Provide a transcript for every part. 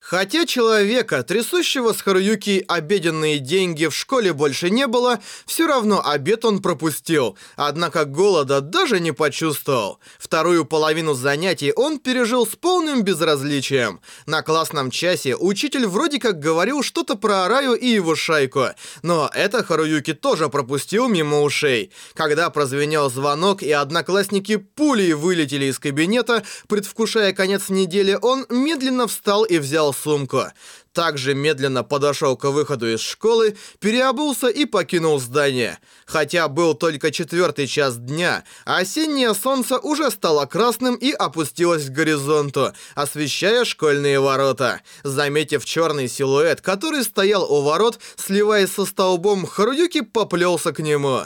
Хотя человека, трясущего с Харуюки обеденные деньги в школе больше не было, все равно обед он пропустил, однако голода даже не почувствовал. Вторую половину занятий он пережил с полным безразличием. На классном часе учитель вроде как говорил что-то про Араю и его шайку, но это Харуюки тоже пропустил мимо ушей. Когда прозвенел звонок и одноклассники пулей вылетели из кабинета, предвкушая конец недели, он медленно встал и взял взял сумку. Также медленно подошел к выходу из школы, переобулся и покинул здание. Хотя был только четвертый час дня, осеннее солнце уже стало красным и опустилось к горизонту, освещая школьные ворота. Заметив черный силуэт, который стоял у ворот, сливаясь со столбом, Харуюки поплелся к нему.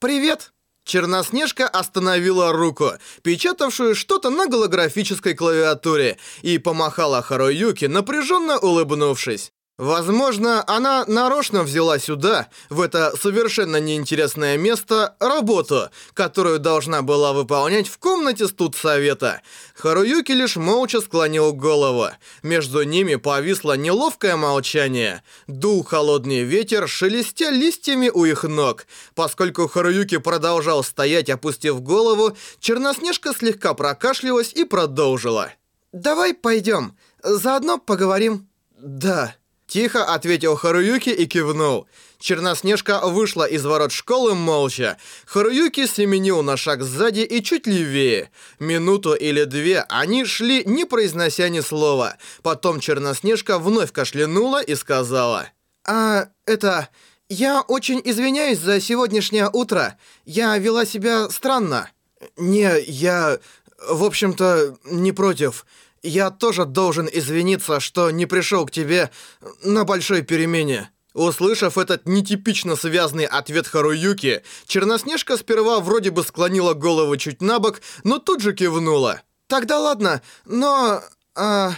«Привет!» Черноснежка остановила руку, печатавшую что-то на голографической клавиатуре, и помахала Харуюки, напряженно улыбнувшись. Возможно, она нарочно взяла сюда, в это совершенно неинтересное место, работу, которую должна была выполнять в комнате студсовета. Харуюки лишь молча склонил голову. Между ними повисло неловкое молчание. Дул холодный ветер, шелестя листьями у их ног. Поскольку Харуюки продолжал стоять, опустив голову, Черноснежка слегка прокашлялась и продолжила. «Давай пойдем, заодно поговорим». «Да». Тихо ответил Харуюки и кивнул. Черноснежка вышла из ворот школы молча. Харуюки семенил на шаг сзади и чуть левее. Минуту или две они шли, не произнося ни слова. Потом Черноснежка вновь кашлянула и сказала. «А, это... Я очень извиняюсь за сегодняшнее утро. Я вела себя странно». «Не, я... В общем-то, не против». Я тоже должен извиниться, что не пришел к тебе на большой перемене». Услышав этот нетипично связанный ответ Харуюки, Черноснежка сперва вроде бы склонила голову чуть на бок, но тут же кивнула. «Тогда ладно, но... А,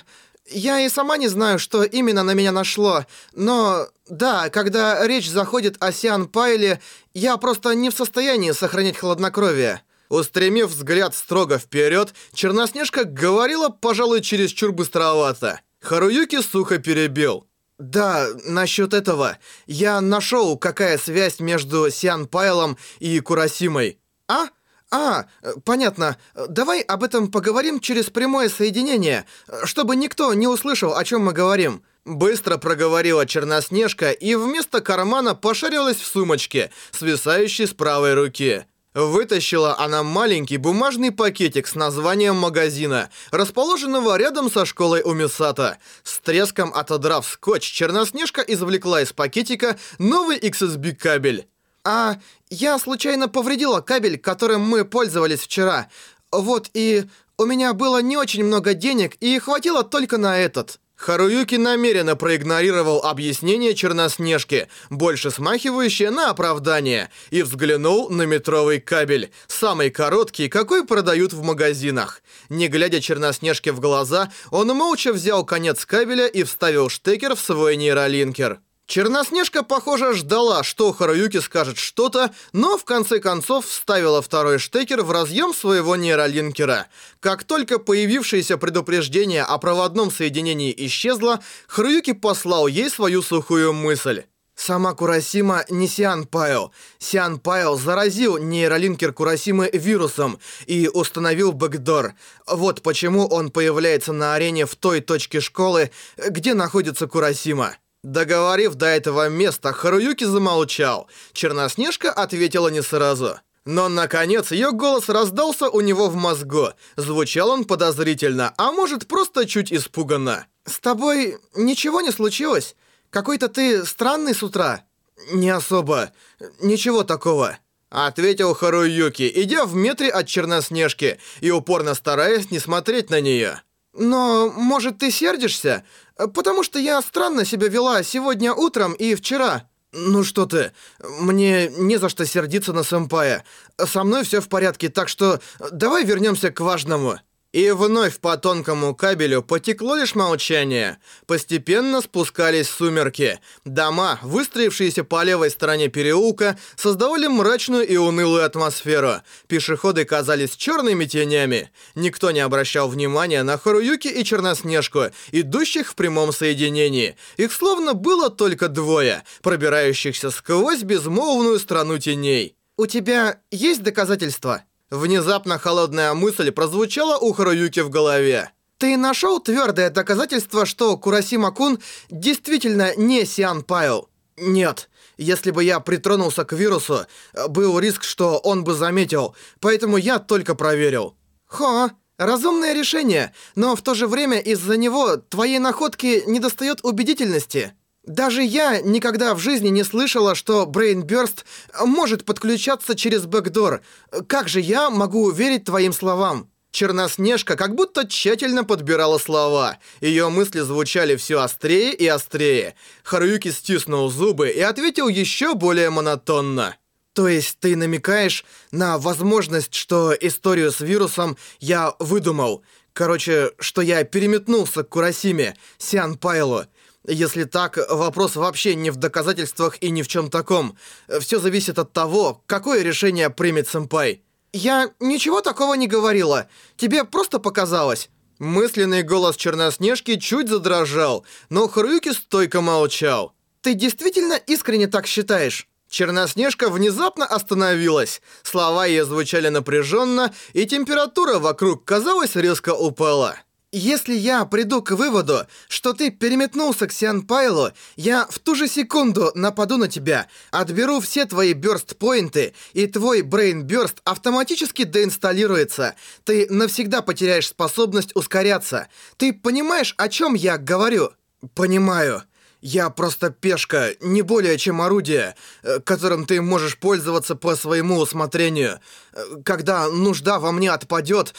я и сама не знаю, что именно на меня нашло, но... Да, когда речь заходит о Сиан Пайле, я просто не в состоянии сохранять хладнокровие». Устремив взгляд строго вперед, Черноснежка говорила, пожалуй, чересчур быстровато. Харуюки сухо перебил. «Да, насчет этого. Я нашел, какая связь между Сиан Пайлом и Курасимой». «А? А, понятно. Давай об этом поговорим через прямое соединение, чтобы никто не услышал, о чем мы говорим». Быстро проговорила Черноснежка и вместо кармана пошарилась в сумочке, свисающей с правой руки. Вытащила она маленький бумажный пакетик с названием магазина, расположенного рядом со школой у Мисата. С треском отодрав скотч, Черноснежка извлекла из пакетика новый XSB кабель. «А, я случайно повредила кабель, которым мы пользовались вчера. Вот, и у меня было не очень много денег, и хватило только на этот». Харуюки намеренно проигнорировал объяснение Черноснежки, больше смахивающее на оправдание, и взглянул на метровый кабель, самый короткий, какой продают в магазинах. Не глядя Черноснежке в глаза, он молча взял конец кабеля и вставил штекер в свой нейролинкер. Черноснежка, похоже, ждала, что Харуюки скажет что-то, но в конце концов вставила второй штекер в разъем своего нейролинкера. Как только появившееся предупреждение о проводном соединении исчезло, Харуюки послал ей свою сухую мысль. Сама Курасима не Сиан Пайо. Сиан Пайо заразил нейролинкер Курасимы вирусом и установил бэкдор. Вот почему он появляется на арене в той точке школы, где находится Курасима. Договорив до этого места, Харуюки замолчал. Черноснежка ответила не сразу. Но, наконец, ее голос раздался у него в мозгу. Звучал он подозрительно, а может, просто чуть испуганно. «С тобой ничего не случилось? Какой-то ты странный с утра?» «Не особо. Ничего такого». Ответил Харуюки, идя в метре от Черноснежки и упорно стараясь не смотреть на нее. «Но, может, ты сердишься? Потому что я странно себя вела сегодня утром и вчера». «Ну что ты, мне не за что сердиться на сэмпая. Со мной все в порядке, так что давай вернемся к важному». И вновь по тонкому кабелю потекло лишь молчание. Постепенно спускались сумерки. Дома, выстроившиеся по левой стороне переулка, создавали мрачную и унылую атмосферу. Пешеходы казались черными тенями. Никто не обращал внимания на Харуюки и Черноснежку, идущих в прямом соединении. Их словно было только двое, пробирающихся сквозь безмолвную страну теней. «У тебя есть доказательства?» Внезапно холодная мысль прозвучала у Харуюки в голове. «Ты нашел твердое доказательство, что Курасима-кун действительно не Сиан Пайл?» «Нет. Если бы я притронулся к вирусу, был риск, что он бы заметил, поэтому я только проверил». «Хо, разумное решение, но в то же время из-за него твоей находки недостает убедительности». Даже я никогда в жизни не слышала, что Burst может подключаться через бэкдор. Как же я могу верить твоим словам? Черноснежка как будто тщательно подбирала слова. Ее мысли звучали все острее и острее. Харуюки стиснул зубы и ответил еще более монотонно. То есть ты намекаешь на возможность, что историю с вирусом я выдумал? Короче, что я переметнулся к Курасиме, Сиан Пайлу. Если так, вопрос вообще не в доказательствах и ни в чем таком. Все зависит от того, какое решение примет сэмпай. «Я ничего такого не говорила. Тебе просто показалось». Мысленный голос Черноснежки чуть задрожал, но Харуюки стойко молчал. «Ты действительно искренне так считаешь?» Черноснежка внезапно остановилась. Слова ее звучали напряженно, и температура вокруг, казалось, резко упала. Если я приду к выводу, что ты переметнулся к Сианпайлу, я в ту же секунду нападу на тебя, отберу все твои бёрст-поинты, и твой брейн-бёрст автоматически деинсталируется. Ты навсегда потеряешь способность ускоряться. Ты понимаешь, о чем я говорю? Понимаю. Я просто пешка, не более чем орудие, э, которым ты можешь пользоваться по своему усмотрению. Э, когда нужда во мне отпадет,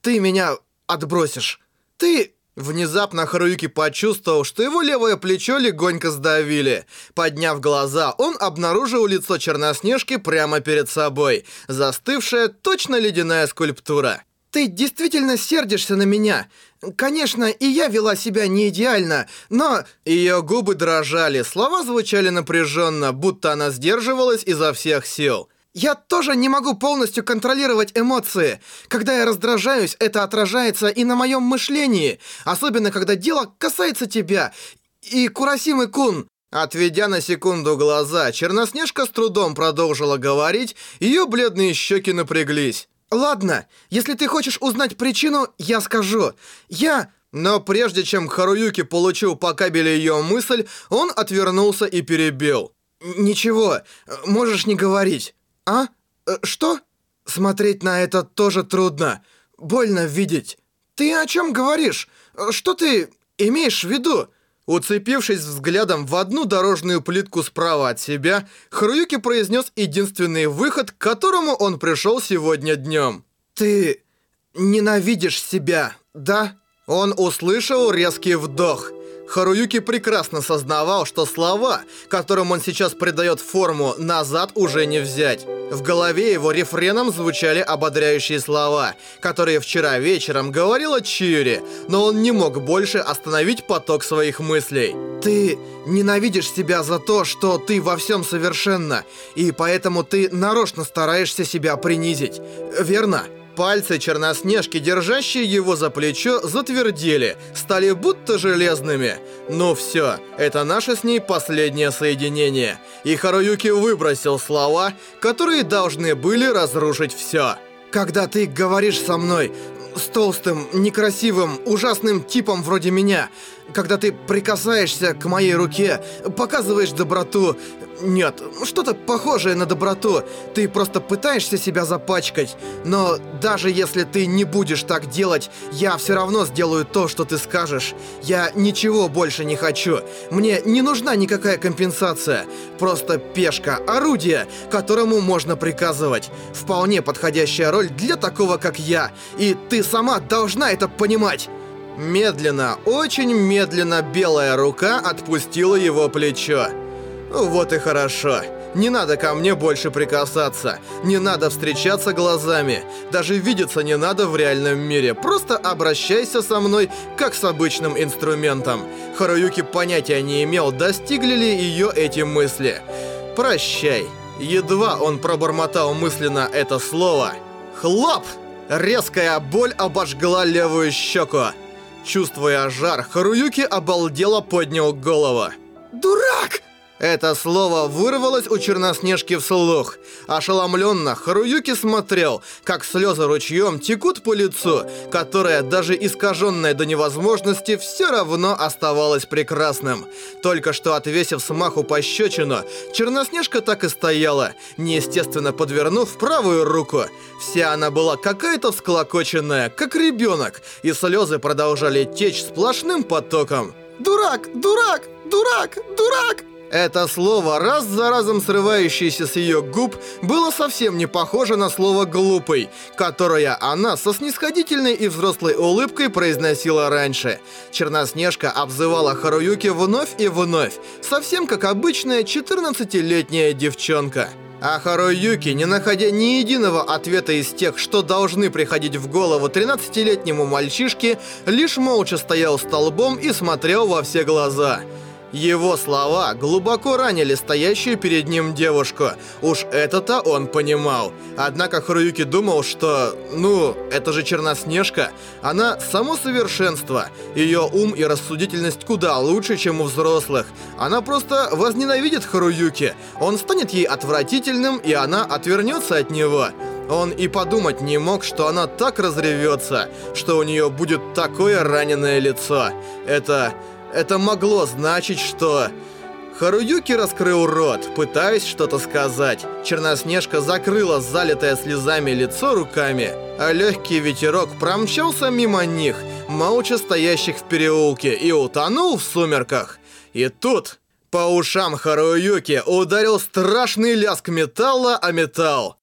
ты меня отбросишь. «Ты...» Внезапно Харуюки почувствовал, что его левое плечо легонько сдавили. Подняв глаза, он обнаружил лицо Черноснежки прямо перед собой, застывшая точно ледяная скульптура. «Ты действительно сердишься на меня? Конечно, и я вела себя не идеально, но...» Ее губы дрожали, слова звучали напряженно, будто она сдерживалась изо всех сил. Я тоже не могу полностью контролировать эмоции. Когда я раздражаюсь, это отражается и на моем мышлении, особенно когда дело касается тебя и Курасимы-кун. Отведя на секунду глаза, Черноснежка с трудом продолжила говорить, ее бледные щеки напряглись. «Ладно, если ты хочешь узнать причину, я скажу. Я...» Но прежде чем Харуюки получил по кабелю ее мысль, он отвернулся и перебил. «Ничего, можешь не говорить». «А? Э, что?» «Смотреть на это тоже трудно. Больно видеть». «Ты о чем говоришь? Что ты имеешь в виду?» Уцепившись взглядом в одну дорожную плитку справа от себя, Харуюки произнес единственный выход, к которому он пришел сегодня днем. «Ты ненавидишь себя, да?» Он услышал резкий вдох – Харуюки прекрасно сознавал, что слова, которым он сейчас придает форму, назад уже не взять. В голове его рефреном звучали ободряющие слова, которые вчера вечером говорила Чиури, но он не мог больше остановить поток своих мыслей. «Ты ненавидишь себя за то, что ты во всем совершенна, и поэтому ты нарочно стараешься себя принизить, верно?» Пальцы Черноснежки, держащие его за плечо, затвердели, стали будто железными. Ну все, это наше с ней последнее соединение. И Харуюки выбросил слова, которые должны были разрушить все. «Когда ты говоришь со мной, с толстым, некрасивым, ужасным типом вроде меня, когда ты прикасаешься к моей руке, показываешь доброту, нет, что-то похожее на доброту. Ты просто пытаешься себя запачкать. Но даже если ты не будешь так делать, я все равно сделаю то, что ты скажешь. Я ничего больше не хочу. Мне не нужна никакая компенсация. Просто пешка, орудие, которому можно приказывать. Вполне подходящая роль для такого, как я. И ты сама должна это понимать. Медленно, очень медленно белая рука отпустила его плечо. «Вот и хорошо. Не надо ко мне больше прикасаться. Не надо встречаться глазами. Даже видеться не надо в реальном мире. Просто обращайся со мной, как с обычным инструментом. Харуюки понятия не имел, достигли ли ее эти мысли. «Прощай». Едва он пробормотал мысленно это слово. Хлоп! Резкая боль обожгла левую щеку. Чувствуя жар, Харуюки обалдело поднял голову. «Дурак!» Это слово вырвалось у Черноснежки вслух. Ошеломленно Харуюки смотрел, как слезы ручьем текут по лицу, которое, даже искаженное до невозможности, все равно оставалось прекрасным. Только что отвесив смаху пощечину, Черноснежка так и стояла, неестественно подвернув правую руку. Вся она была какая-то всклокоченная, как ребенок, и слезы продолжали течь сплошным потоком. «Дурак! Дурак! Дурак! Дурак!» Это слово, раз за разом срывающееся с ее губ, было совсем не похоже на слово «глупый», которое она со снисходительной и взрослой улыбкой произносила раньше. Черноснежка обзывала Харуюки вновь и вновь, совсем как обычная 14-летняя девчонка. А Харуюки, не находя ни единого ответа из тех, что должны приходить в голову 13-летнему мальчишке, лишь молча стоял столбом и смотрел во все глаза – его слова глубоко ранили стоящую перед ним девушку. Уж это-то он понимал. Однако Харуюки думал, что... Ну, это же Черноснежка. Она само совершенство. Ее ум и рассудительность куда лучше, чем у взрослых. Она просто возненавидит Харуюки. Он станет ей отвратительным, и она отвернется от него. Он и подумать не мог, что она так разревется, что у нее будет такое раненое лицо. Это... Это могло значить, что... Харуюки раскрыл рот, пытаясь что-то сказать. Черноснежка закрыла залитое слезами лицо руками, а легкий ветерок промчался мимо них, молча стоящих в переулке, и утонул в сумерках. И тут по ушам Харуюки ударил страшный лязг металла о металл.